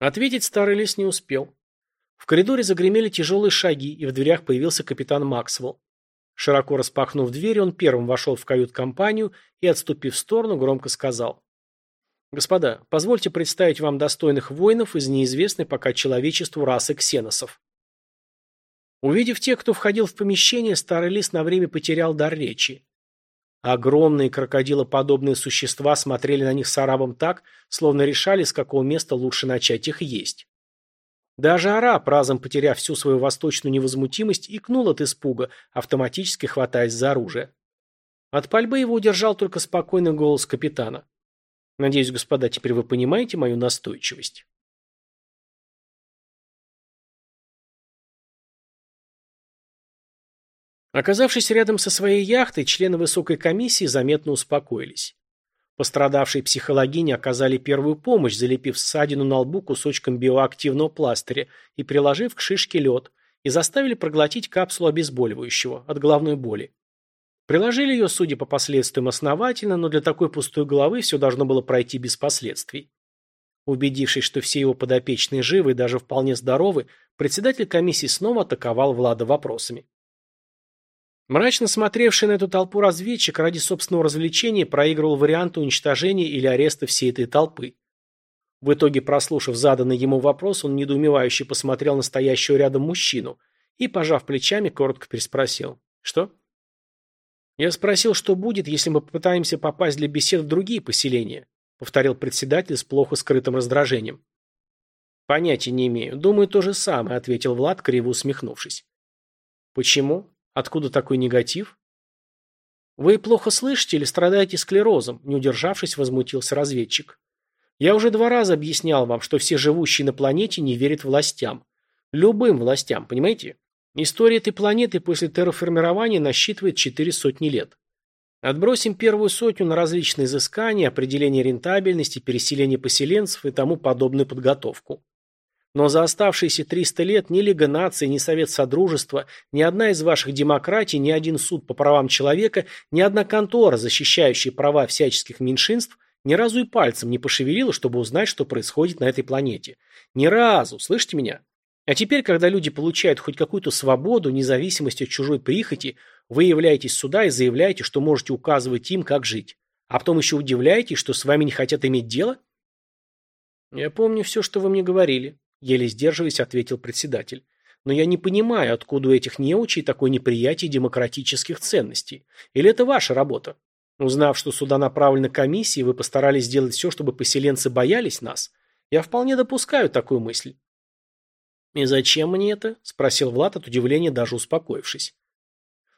Speaker 1: Ответить старый лис не успел. В коридоре загремели тяжелые шаги, и в дверях появился капитан Максвелл. Широко распахнув дверь, он первым вошел в кают-компанию и, отступив в сторону, громко сказал. «Господа, позвольте представить вам достойных воинов из неизвестной пока человечеству расы ксеносов». Увидев тех, кто входил в помещение, старый лис на время потерял дар речи. Огромные крокодилоподобные существа смотрели на них с арабом так, словно решали, с какого места лучше начать их есть. Даже араб, разом потеряв всю свою восточную невозмутимость, икнул от испуга, автоматически хватаясь за оружие. От пальбы его удержал только спокойный голос капитана. «Надеюсь, господа, теперь вы понимаете мою настойчивость». Оказавшись рядом со своей яхтой, члены высокой комиссии заметно успокоились. Пострадавшие психологини оказали первую помощь, залепив ссадину на лбу кусочком биоактивного пластыря и приложив к шишке лед, и заставили проглотить капсулу обезболивающего от головной боли. Приложили ее, судя по последствиям, основательно, но для такой пустой головы все должно было пройти без последствий. Убедившись, что все его подопечные живы и даже вполне здоровы, председатель комиссии снова атаковал Влада вопросами. Мрачно смотревший на эту толпу разведчик ради собственного развлечения проигрывал варианты уничтожения или ареста всей этой толпы. В итоге, прослушав заданный ему вопрос, он недоумевающе посмотрел на стоящего рядом мужчину и, пожав плечами, коротко переспросил. «Что?» «Я спросил, что будет, если мы попытаемся попасть для бесед в другие поселения», повторил председатель с плохо скрытым раздражением. «Понятия не имею. Думаю, то же самое», ответил Влад, криво усмехнувшись. «Почему?» Откуда такой негатив? Вы плохо слышите или страдаете склерозом? Не удержавшись, возмутился разведчик. Я уже два раза объяснял вам, что все живущие на планете не верят властям. Любым властям, понимаете? История этой планеты после терраформирования насчитывает четыре сотни лет. Отбросим первую сотню на различные изыскания, определение рентабельности, переселение поселенцев и тому подобную подготовку. Но за оставшиеся 300 лет ни Лига наций, ни Совет Содружества, ни одна из ваших демократий, ни один суд по правам человека, ни одна контора, защищающая права всяческих меньшинств, ни разу и пальцем не пошевелила, чтобы узнать, что происходит на этой планете. Ни разу, слышите меня? А теперь, когда люди получают хоть какую-то свободу, независимость от чужой прихоти, вы являетесь сюда и заявляете, что можете указывать им, как жить. А потом еще удивляетесь, что с вами не хотят иметь дело? Я помню все, что вы мне говорили, еле сдерживаясь, ответил председатель. Но я не понимаю, откуда у этих неучей такое неприятие демократических ценностей. Или это ваша работа? Узнав, что сюда направлена комиссия, вы постарались сделать все, чтобы поселенцы боялись нас. Я вполне допускаю такую мысль. «И зачем мне это?» – спросил Влад от удивления, даже успокоившись.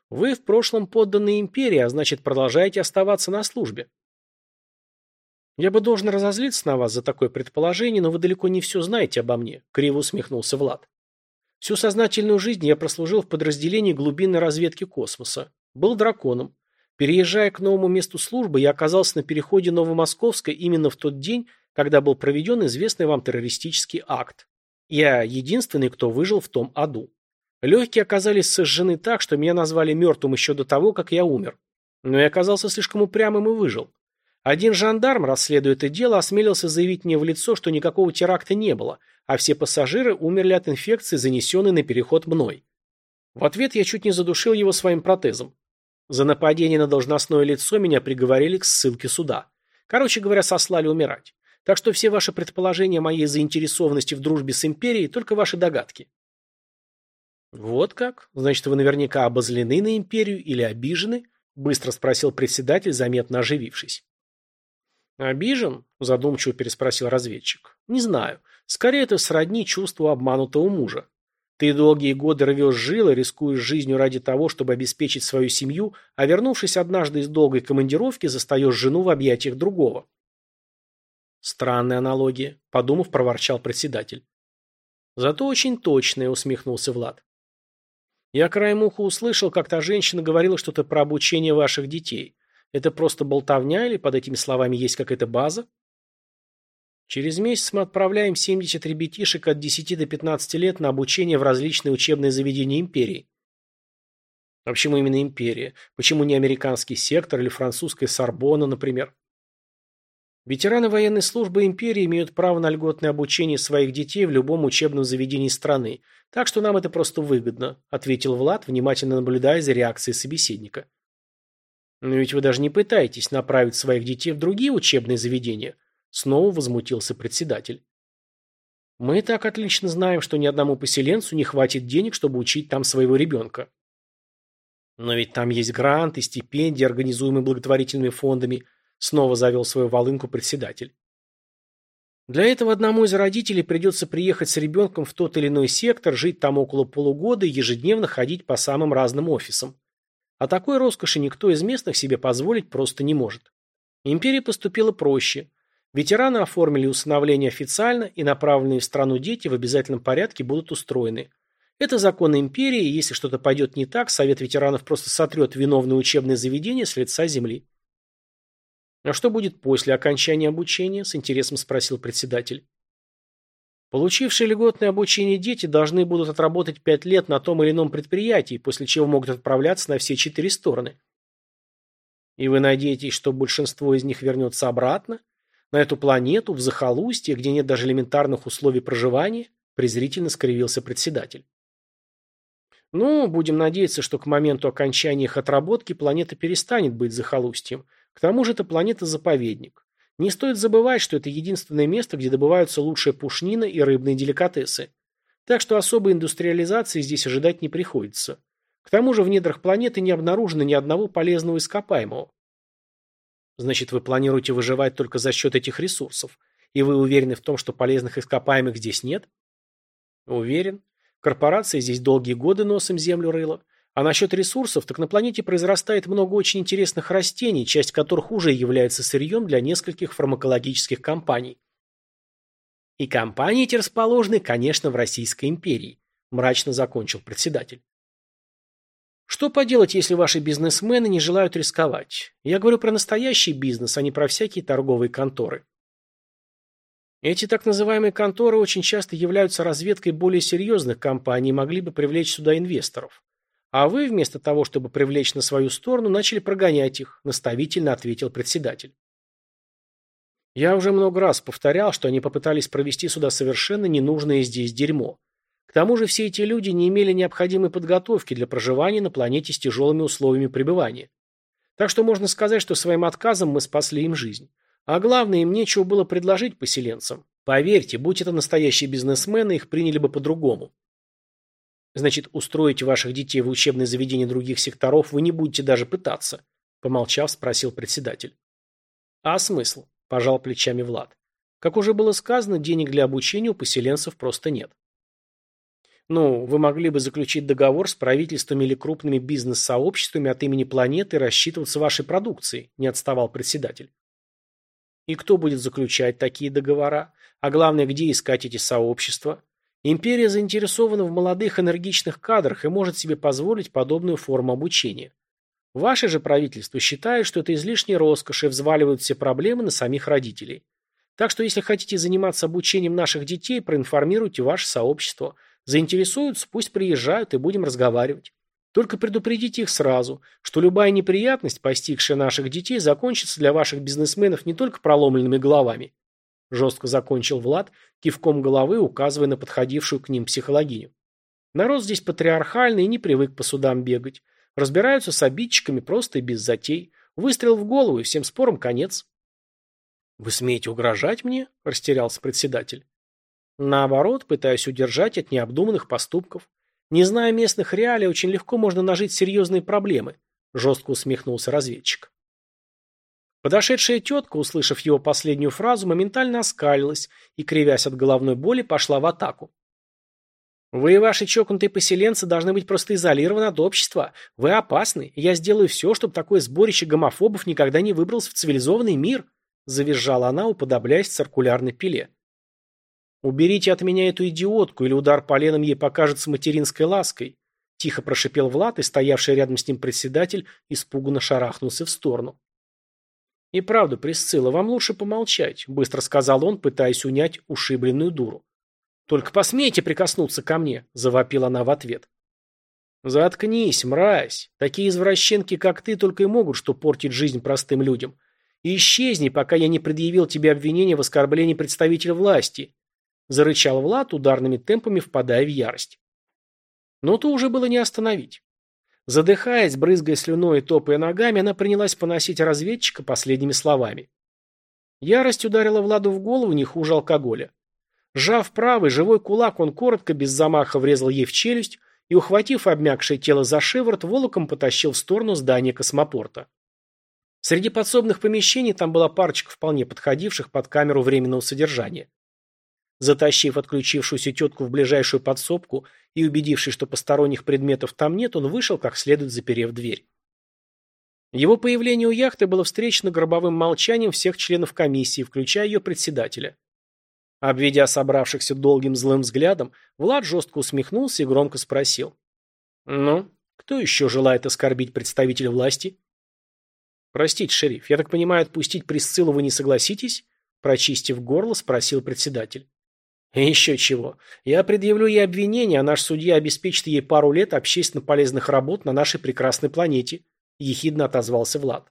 Speaker 1: «Вы в прошлом подданные империи, а значит, продолжаете оставаться на службе». «Я бы должен разозлиться на вас за такое предположение, но вы далеко не все знаете обо мне», – криво усмехнулся Влад. «Всю сознательную жизнь я прослужил в подразделении глубинной разведки космоса. Был драконом. Переезжая к новому месту службы, я оказался на переходе Новомосковской именно в тот день, когда был проведен известный вам террористический акт. Я единственный, кто выжил в том аду. Легкие оказались сожжены так, что меня назвали мертвым еще до того, как я умер. Но я оказался слишком упрямым и выжил. Один жандарм, расследуя это дело, осмелился заявить мне в лицо, что никакого теракта не было, а все пассажиры умерли от инфекции, занесенной на переход мной. В ответ я чуть не задушил его своим протезом. За нападение на должностное лицо меня приговорили к ссылке суда. Короче говоря, сослали умирать. Так что все ваши предположения о моей заинтересованности в дружбе с империей – только ваши догадки. Вот как? Значит, вы наверняка обозлены на империю или обижены? Быстро спросил председатель, заметно оживившись. «Обижен?» – задумчиво переспросил разведчик. «Не знаю. Скорее, это сродни чувству обманутого мужа. Ты долгие годы рвешь жилы, рискуешь жизнью ради того, чтобы обеспечить свою семью, а вернувшись однажды из долгой командировки, застаешь жену в объятиях другого. Странная аналогия, подумав, проворчал председатель. Зато очень точная, усмехнулся Влад. Я краем уха услышал, как та женщина говорила что-то про обучение ваших детей. Это просто болтовня или под этими словами есть какая-то база? Через месяц мы отправляем 70 ребятишек от 10 до 15 лет на обучение в различные учебные заведения империи. А почему именно империя? Почему не американский сектор или французская Сорбона, например? Ветераны военной службы империи имеют право на льготное обучение своих детей в любом учебном заведении страны, так что нам это просто выгодно, ответил Влад, внимательно наблюдая за реакцией собеседника. Но ведь вы даже не пытаетесь направить своих детей в другие учебные заведения, снова возмутился председатель. Мы так отлично знаем, что ни одному поселенцу не хватит денег, чтобы учить там своего ребенка. Но ведь там есть гранты, стипендии, организуемые благотворительными фондами – Снова завел свою волынку председатель. Для этого одному из родителей придется приехать с ребенком в тот или иной сектор, жить там около полугода и ежедневно ходить по самым разным офисам. А такой роскоши никто из местных себе позволить просто не может. Империя поступила проще. Ветераны оформили усыновление официально, и направленные в страну дети в обязательном порядке будут устроены. Это законы империи, и если что-то пойдет не так, Совет ветеранов просто сотрет виновные учебные заведения с лица земли. «А что будет после окончания обучения?» – с интересом спросил председатель. Получившие льготное обучение дети должны будут отработать пять лет на том или ином предприятии, после чего могут отправляться на все четыре стороны. И вы надеетесь, что большинство из них вернется обратно? На эту планету, в захолустье, где нет даже элементарных условий проживания? Презрительно скривился председатель. Ну, будем надеяться, что к моменту окончания их отработки планета перестанет быть захолустьем, к тому же это планета-заповедник. Не стоит забывать, что это единственное место, где добываются лучшая пушнина и рыбные деликатесы. Так что особой индустриализации здесь ожидать не приходится. К тому же в недрах планеты не обнаружено ни одного полезного ископаемого. Значит, вы планируете выживать только за счет этих ресурсов. И вы уверены в том, что полезных ископаемых здесь нет? Уверен. Корпорация здесь долгие годы носом землю рыла. А насчет ресурсов, так на планете произрастает много очень интересных растений, часть которых уже является сырьем для нескольких фармакологических компаний. И компании эти расположены, конечно, в Российской империи, мрачно закончил председатель. Что поделать, если ваши бизнесмены не желают рисковать? Я говорю про настоящий бизнес, а не про всякие торговые конторы. Эти так называемые конторы очень часто являются разведкой более серьезных компаний и могли бы привлечь сюда инвесторов. А вы, вместо того, чтобы привлечь на свою сторону, начали прогонять их, наставительно ответил председатель. Я уже много раз повторял, что они попытались провести сюда совершенно ненужное здесь дерьмо. К тому же все эти люди не имели необходимой подготовки для проживания на планете с тяжелыми условиями пребывания. Так что можно сказать, что своим отказом мы спасли им жизнь. А главное, им нечего было предложить поселенцам. Поверьте, будь это настоящие бизнесмены, их приняли бы по-другому. Значит, устроить ваших детей в учебное заведение других секторов вы не будете даже пытаться, помолчав, спросил председатель. А смысл? Пожал плечами Влад. Как уже было сказано, денег для обучения у поселенцев просто нет. Ну, вы могли бы заключить договор с правительствами или крупными бизнес-сообществами от имени планеты рассчитываться вашей продукцией, не отставал председатель. И кто будет заключать такие договора? А главное, где искать эти сообщества? Империя заинтересована в молодых энергичных кадрах и может себе позволить подобную форму обучения. Ваше же правительство считает, что это излишняя роскошь и взваливают все проблемы на самих родителей. Так что если хотите заниматься обучением наших детей, проинформируйте ваше сообщество. Заинтересуются, пусть приезжают и будем разговаривать. Только предупредите их сразу, что любая неприятность, постигшая наших детей, закончится для ваших бизнесменов не только проломленными головами. Жестко закончил Влад, кивком головы указывая на подходившую к ним психологиню. Народ здесь патриархальный и не привык по судам бегать. Разбираются с обидчиками просто и без затей. Выстрел в голову и всем спорам конец. «Вы смеете угрожать мне?» – растерялся председатель. Наоборот, пытаюсь удержать от необдуманных поступков. Не зная местных реалий, очень легко можно нажить серьезные проблемы, жестко усмехнулся разведчик. Подошедшая тетка, услышав его последнюю фразу, моментально оскалилась и, кривясь от головной боли, пошла в атаку. «Вы и ваши чокнутые поселенцы должны быть просто изолированы от общества. Вы опасны, и я сделаю все, чтобы такое сборище гомофобов никогда не выбрался в цивилизованный мир», завизжала она, уподобляясь циркулярной пиле. «Уберите от меня эту идиотку, или удар поленом ей покажется материнской лаской», тихо прошипел Влад, и стоявший рядом с ним председатель испуганно шарахнулся в сторону. «И правда, Присцилла, вам лучше помолчать», – быстро сказал он, пытаясь унять ушибленную дуру. «Только посмейте прикоснуться ко мне», – завопила она в ответ. «Заткнись, мразь. Такие извращенки, как ты, только и могут что портить жизнь простым людям. И исчезни, пока я не предъявил тебе обвинение в оскорблении представителя власти», Зарычал Влад, ударными темпами впадая в ярость. Но то уже было не остановить. Задыхаясь, брызгая слюной и топая ногами, она принялась поносить разведчика последними словами. Ярость ударила Владу в голову не хуже алкоголя. Сжав правый, живой кулак, он коротко, без замаха врезал ей в челюсть и, ухватив обмякшее тело за шиворот, волоком потащил в сторону здания космопорта. Среди подсобных помещений там была парочка вполне подходивших под камеру временного содержания. Затащив отключившуюся тетку в ближайшую подсобку и убедившись, что посторонних предметов там нет, он вышел, как следует заперев дверь. Его появление у яхты было встречено гробовым молчанием всех членов комиссии, включая ее председателя. Обведя собравшихся долгим злым взглядом, Влад жестко усмехнулся и громко спросил. «Ну, кто еще желает оскорбить представителя власти?» «Простите, шериф, я так понимаю, отпустить Присциллу вы не согласитесь?» Прочистив горло, спросил председатель. Еще чего. Я предъявлю ей обвинение, а наш судья обеспечит ей пару лет общественно полезных работ на нашей прекрасной планете, ехидно отозвался Влад.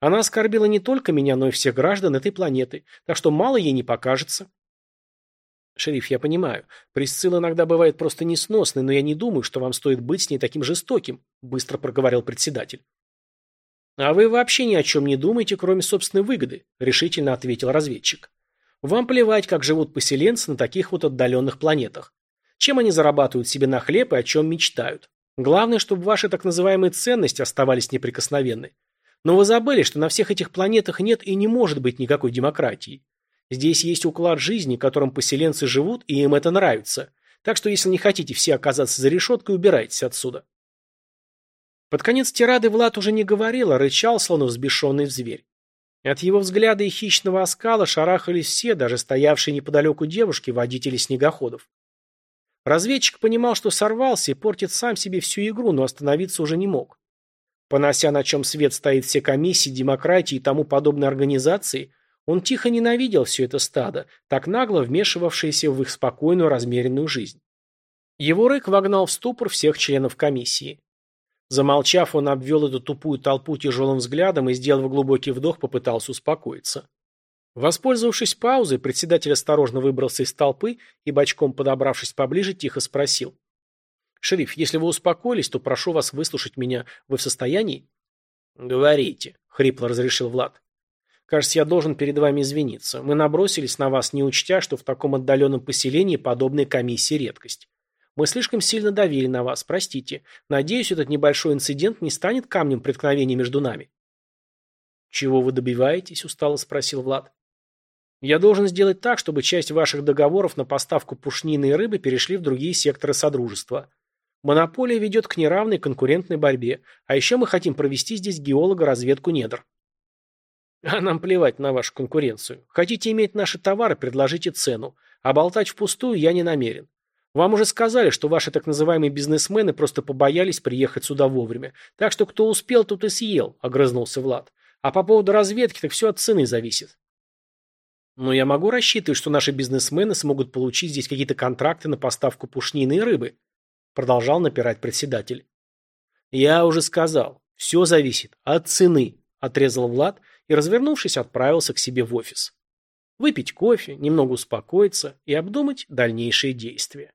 Speaker 1: Она оскорбила не только меня, но и всех граждан этой планеты, так что мало ей не покажется. Шериф, я понимаю, Присцилла иногда бывает просто несносной, но я не думаю, что вам стоит быть с ней таким жестоким, быстро проговорил председатель. А вы вообще ни о чем не думаете, кроме собственной выгоды, решительно ответил разведчик. Вам плевать, как живут поселенцы на таких вот отдаленных планетах. Чем они зарабатывают себе на хлеб и о чем мечтают. Главное, чтобы ваши так называемые ценности оставались неприкосновенны. Но вы забыли, что на всех этих планетах нет и не может быть никакой демократии. Здесь есть уклад жизни, которым поселенцы живут, и им это нравится. Так что если не хотите все оказаться за решеткой, убирайтесь отсюда. Под конец тирады Влад уже не говорил, а рычал, словно взбешенный зверь. От его взгляда и хищного оскала шарахались все, даже стоявшие неподалеку девушки, водители снегоходов. Разведчик понимал, что сорвался и портит сам себе всю игру, но остановиться уже не мог. Понося, на чем свет стоит все комиссии, демократии и тому подобные организации, Он тихо ненавидел все это стадо, так нагло вмешивавшееся в их спокойную размеренную жизнь. Его рык вогнал в ступор всех членов комиссии. Замолчав, он обвел эту тупую толпу тяжелым взглядом и, сделав глубокий вдох, попытался успокоиться. Воспользовавшись паузой, председатель осторожно выбрался из толпы и, бочком подобравшись поближе, тихо спросил. «Шериф, если вы успокоились, то прошу вас выслушать меня. Вы в состоянии?» «Говорите», — хрипло разрешил Влад. Кажется, я должен перед вами извиниться. Мы набросились на вас, не учтя, что в таком отдаленном поселении подобная комиссия редкость. Мы слишком сильно давили на вас, простите. Надеюсь, этот небольшой инцидент не станет камнем преткновения между нами. Чего вы добиваетесь? устало спросил Влад. Я должен сделать так, чтобы часть ваших договоров на поставку пушнины и рыбы перешли в другие секторы Содружества. Монополия ведет к неравной конкурентной борьбе, а еще мы хотим провести здесь геолого-разведку недр. А нам плевать на вашу конкуренцию. Хотите иметь наши товары, предложите цену. А болтать впустую я не намерен. Вам уже сказали, что ваши так называемые бизнесмены просто побоялись приехать сюда вовремя. Так что кто успел, тот и съел, огрызнулся Влад. А по поводу разведки, так все от цены зависит. Но я могу рассчитывать, что наши бизнесмены смогут получить здесь какие-то контракты на поставку пушнины и рыбы. Продолжал напирать председатель. Я уже сказал, все зависит от цены, отрезал Влад и, развернувшись, отправился к себе в офис. Выпить кофе, немного успокоиться и обдумать дальнейшие действия.